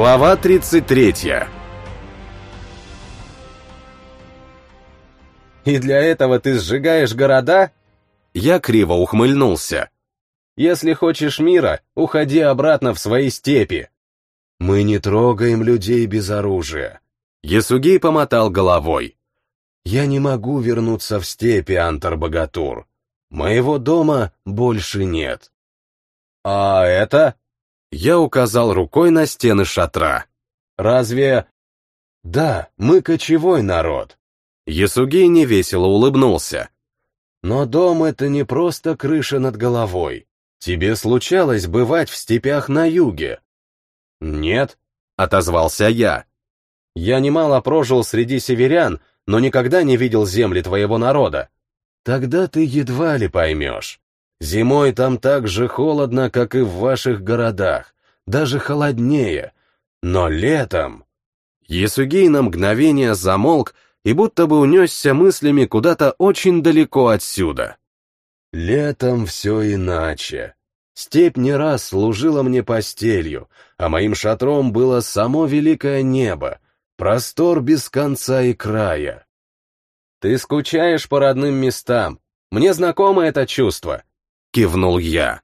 Глава 33 «И для этого ты сжигаешь города?» Я криво ухмыльнулся. «Если хочешь мира, уходи обратно в свои степи». «Мы не трогаем людей без оружия». Ясугей помотал головой. «Я не могу вернуться в степи, Антар-Богатур. Моего дома больше нет». «А это?» Я указал рукой на стены шатра. «Разве...» «Да, мы кочевой народ». Ясугей невесело улыбнулся. «Но дом — это не просто крыша над головой. Тебе случалось бывать в степях на юге?» «Нет», — отозвался я. «Я немало прожил среди северян, но никогда не видел земли твоего народа». «Тогда ты едва ли поймешь. Зимой там так же холодно, как и в ваших городах, даже холоднее. Но летом... Ясугей на мгновение замолк и будто бы унесся мыслями куда-то очень далеко отсюда. Летом все иначе. Степь не раз служила мне постелью, а моим шатром было само великое небо, простор без конца и края. Ты скучаешь по родным местам. Мне знакомо это чувство. — кивнул я.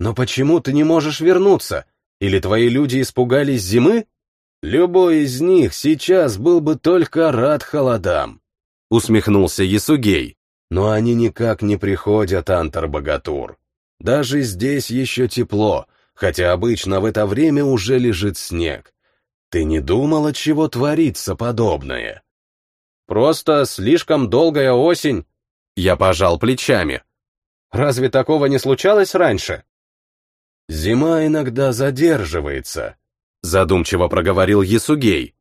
«Но почему ты не можешь вернуться? Или твои люди испугались зимы?» «Любой из них сейчас был бы только рад холодам», — усмехнулся Ясугей. «Но они никак не приходят, Антар-Богатур. Даже здесь еще тепло, хотя обычно в это время уже лежит снег. Ты не думал, от чего творится подобное?» «Просто слишком долгая осень», — я пожал плечами. Разве такого не случалось раньше? Зима иногда задерживается, задумчиво проговорил Ясугей.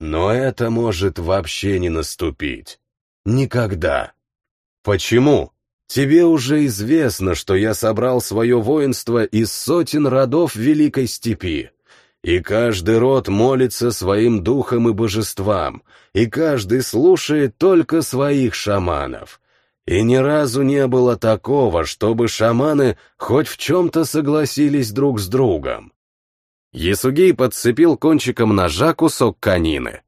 Но это может вообще не наступить. Никогда. Почему? Тебе уже известно, что я собрал свое воинство из сотен родов Великой Степи. И каждый род молится своим духам и божествам, и каждый слушает только своих шаманов. И ни разу не было такого, чтобы шаманы хоть в чем-то согласились друг с другом. Ясугей подцепил кончиком ножа кусок конины.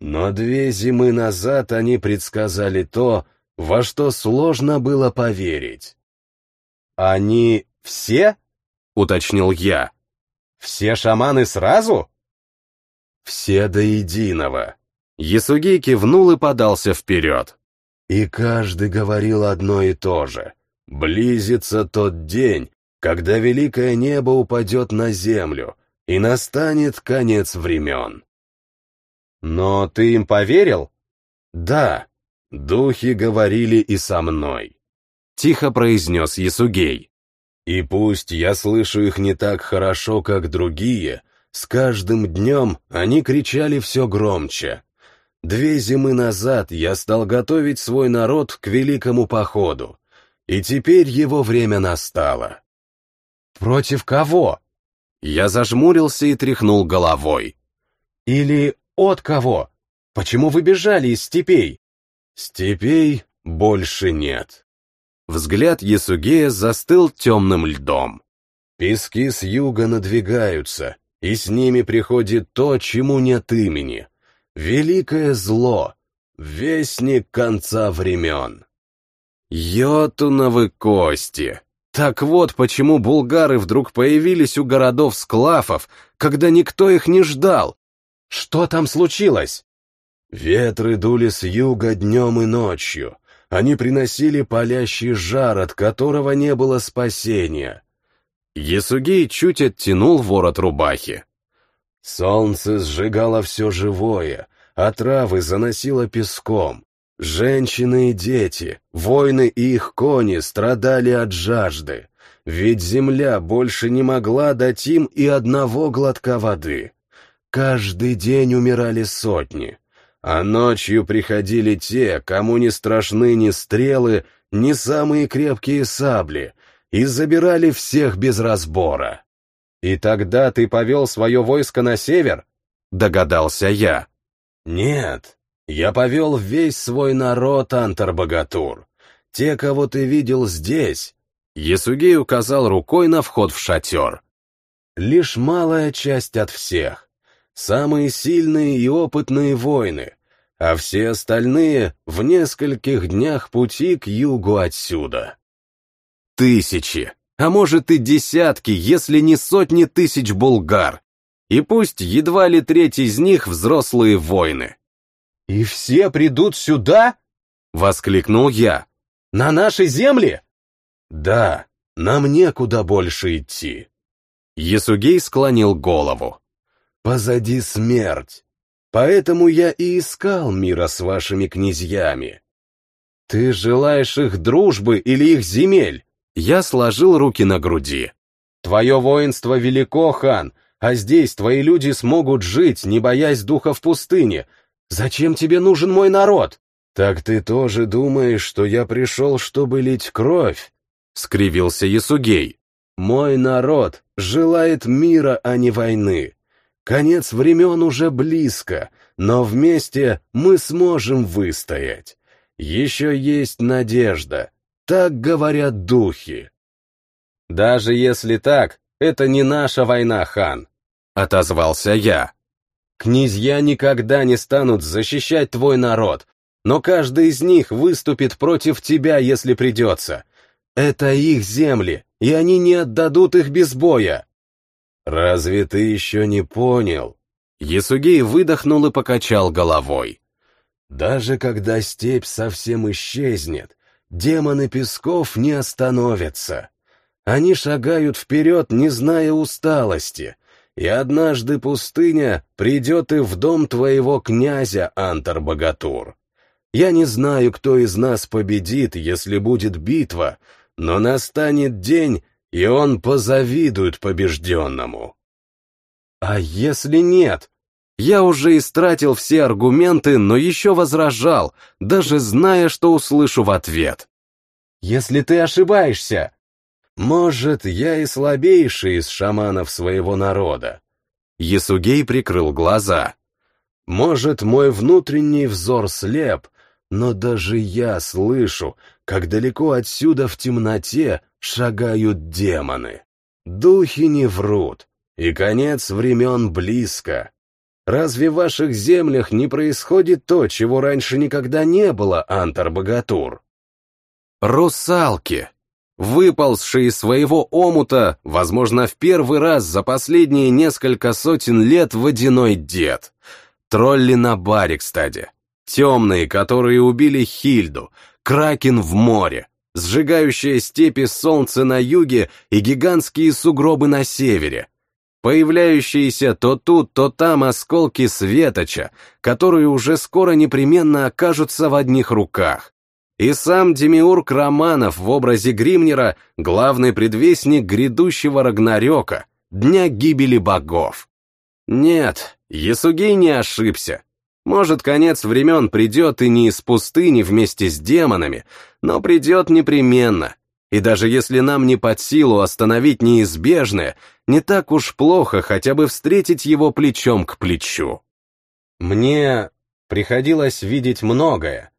Но две зимы назад они предсказали то, во что сложно было поверить. «Они все?» — уточнил я. «Все шаманы сразу?» «Все до единого». Ясугей кивнул и подался вперед. И каждый говорил одно и то же. Близится тот день, когда великое небо упадет на землю, и настанет конец времен. Но ты им поверил? Да, духи говорили и со мной. Тихо произнес Ясугей. И пусть я слышу их не так хорошо, как другие, с каждым днем они кричали все громче. Две зимы назад я стал готовить свой народ к великому походу, и теперь его время настало. Против кого? Я зажмурился и тряхнул головой. Или от кого? Почему вы бежали из степей? Степей больше нет. Взгляд Ясугея застыл темным льдом. Пески с юга надвигаются, и с ними приходит то, чему нет имени — Великое зло, вестник конца времен. Йотуновы кости. Так вот, почему булгары вдруг появились у городов склафов, когда никто их не ждал. Что там случилось? Ветры дули с юга днем и ночью. Они приносили палящий жар, от которого не было спасения. Ясугей чуть оттянул ворот рубахи. Солнце сжигало все живое, а травы заносило песком. Женщины и дети, воины и их кони страдали от жажды, ведь земля больше не могла дать им и одного глотка воды. Каждый день умирали сотни, а ночью приходили те, кому не страшны ни стрелы, ни самые крепкие сабли, и забирали всех без разбора. «И тогда ты повел свое войско на север?» — догадался я. «Нет, я повел весь свой народ, Антар-Богатур. Те, кого ты видел здесь». Ясугей указал рукой на вход в шатер. лишь малая часть от всех. Самые сильные и опытные воины, а все остальные в нескольких днях пути к югу отсюда. Тысячи, а может и десятки, если не сотни тысяч булгар. И пусть едва ли треть из них взрослые воины. «И все придут сюда?» — воскликнул я. «На наши земли?» «Да, нам некуда больше идти». Ясугей склонил голову. «Позади смерть. Поэтому я и искал мира с вашими князьями». «Ты желаешь их дружбы или их земель?» Я сложил руки на груди. «Твое воинство велико, хан, а здесь твои люди смогут жить, не боясь духа в пустыне. Зачем тебе нужен мой народ?» «Так ты тоже думаешь, что я пришел, чтобы лить кровь?» — скривился Ясугей. «Мой народ желает мира, а не войны. Конец времен уже близко, но вместе мы сможем выстоять. Еще есть надежда, так говорят духи». «Даже если так, это не наша война, хан», — отозвался я. «Князья никогда не станут защищать твой народ, но каждый из них выступит против тебя, если придется. Это их земли, и они не отдадут их без боя. Разве ты еще не понял? Ясугей выдохнул и покачал головой. Даже когда степь совсем исчезнет, демоны песков не остановятся. Они шагают вперед, не зная усталости, и однажды пустыня придет и в дом твоего князя, Антар-Богатур. Я не знаю, кто из нас победит, если будет битва, но настанет день, и он позавидует побежденному. А если нет? Я уже истратил все аргументы, но еще возражал, даже зная, что услышу в ответ. Если ты ошибаешься, может, я и слабейший из шаманов своего народа. Ясугей прикрыл глаза. Может, мой внутренний взор слеп, но даже я слышу, как далеко отсюда в темноте шагают демоны. Духи не врут, и конец времен близко. Разве в ваших землях не происходит то, чего раньше никогда не было, Антар-богатур? Русалки, выползшие из своего омута, возможно, в первый раз за последние несколько сотен лет водяной дед. Тролли на баре, кстати. Темные, которые убили Хильду, Кракен в море, сжигающие степи солнце на юге и гигантские сугробы на севере. Появляющиеся то тут, то там осколки светоча, которые уже скоро непременно окажутся в одних руках. И сам Демиург Романов в образе Гримнера — главный предвестник грядущего Рагнарёка, дня гибели богов. Нет, Ясугей не ошибся. Может, конец времен придет и не из пустыни вместе с демонами, но придет непременно. И даже если нам не под силу остановить неизбежное, не так уж плохо хотя бы встретить его плечом к плечу. Мне приходилось видеть многое.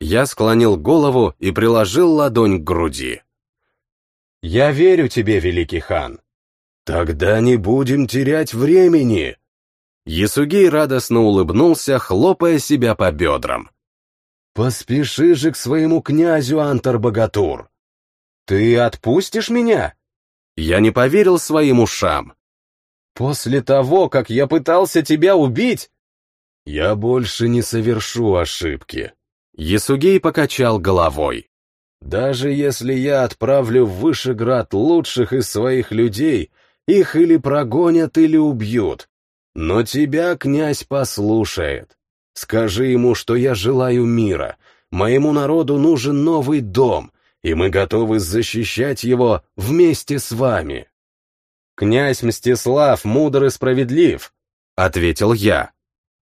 Я склонил голову и приложил ладонь к груди. Я верю тебе, великий хан. Тогда не будем терять времени, Ясугей радостно улыбнулся, хлопая себя по бедрам. «Поспеши же к своему князю, Антар-богатур!» «Ты отпустишь меня?» Я не поверил своим ушам. «После того, как я пытался тебя убить?» «Я больше не совершу ошибки», — Ясугей покачал головой. «Даже если я отправлю в Вышеград лучших из своих людей, их или прогонят, или убьют, но тебя князь послушает. Скажи ему, что я желаю мира. Моему народу нужен новый дом, и мы готовы защищать его вместе с вами. Князь Мстислав мудр и справедлив, — ответил я.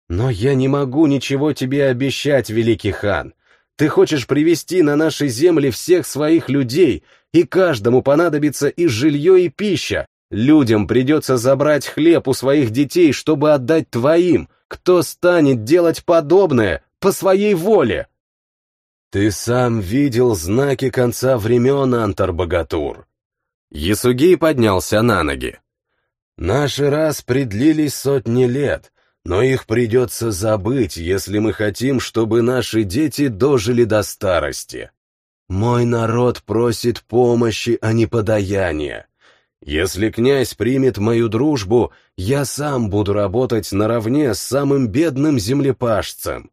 Но я не могу ничего тебе обещать, великий хан. Ты хочешь привести на наши земли всех своих людей, и каждому понадобится и жилье, и пища, Людям придется забрать хлеб у своих детей, чтобы отдать твоим. Кто станет делать подобное по своей воле? Ты сам видел знаки конца времен, Антар-богатур. Ясугей поднялся на ноги. Наши раз предлились сотни лет, но их придется забыть, если мы хотим, чтобы наши дети дожили до старости. Мой народ просит помощи, а не подаяния. Если князь примет мою дружбу, я сам буду работать наравне с самым бедным землепашцем.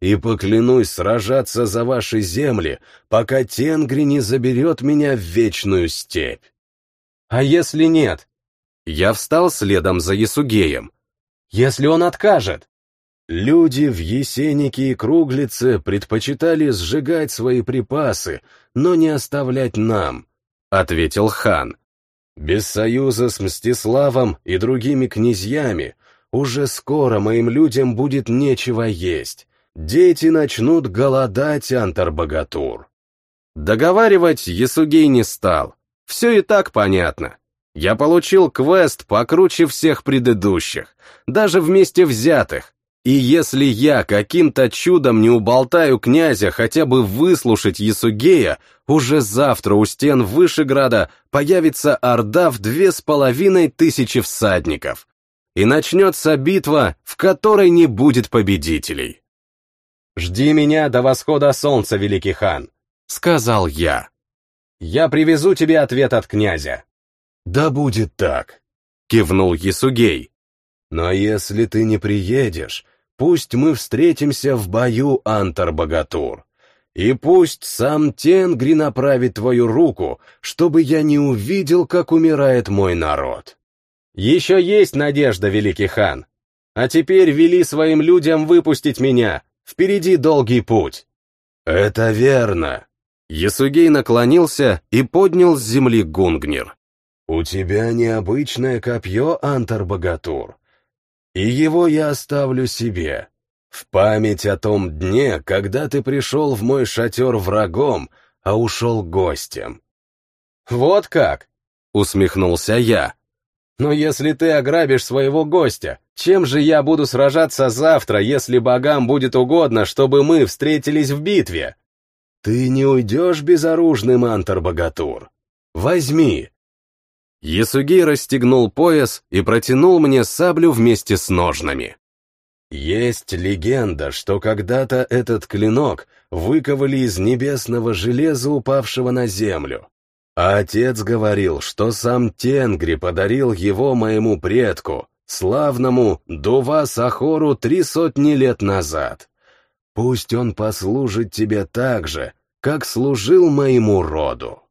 И поклянусь сражаться за ваши земли, пока Тенгри не заберет меня в вечную степь. А если нет? Я встал следом за Ясугеем. Если он откажет? Люди в Есенике и Круглице предпочитали сжигать свои припасы, но не оставлять нам, — ответил хан. Без союза с Мстиславом и другими князьями уже скоро моим людям будет нечего есть. Дети начнут голодать, Антарбагатур. Договаривать Ясугей не стал. Все и так понятно. Я получил квест покруче всех предыдущих, даже вместе взятых, и если я каким-то чудом не уболтаю князя хотя бы выслушать Ясугея, уже завтра у стен Вышеграда появится орда в две с половиной тысячи всадников. И начнется битва, в которой не будет победителей. «Жди меня до восхода солнца, великий хан», — сказал я. «Я привезу тебе ответ от князя». «Да будет так», — кивнул Ясугей. «Но если ты не приедешь, Пусть мы встретимся в бою, Антар-богатур. И пусть сам Тенгри направит твою руку, чтобы я не увидел, как умирает мой народ. Еще есть надежда, великий хан. А теперь вели своим людям выпустить меня. Впереди долгий путь. Это верно. Ясугей наклонился и поднял с земли Гунгнир. У тебя необычное копье, Антар-богатур и его я оставлю себе. В память о том дне, когда ты пришел в мой шатер врагом, а ушел гостем. «Вот как!» — усмехнулся я. «Но если ты ограбишь своего гостя, чем же я буду сражаться завтра, если богам будет угодно, чтобы мы встретились в битве?» «Ты не уйдешь безоружным, Антар-богатур. Возьми, Ясугей расстегнул пояс и протянул мне саблю вместе с ножнами. Есть легенда, что когда-то этот клинок выковали из небесного железа, упавшего на землю. А отец говорил, что сам Тенгри подарил его моему предку, славному Дува Сахору три сотни лет назад. Пусть он послужит тебе так же, как служил моему роду.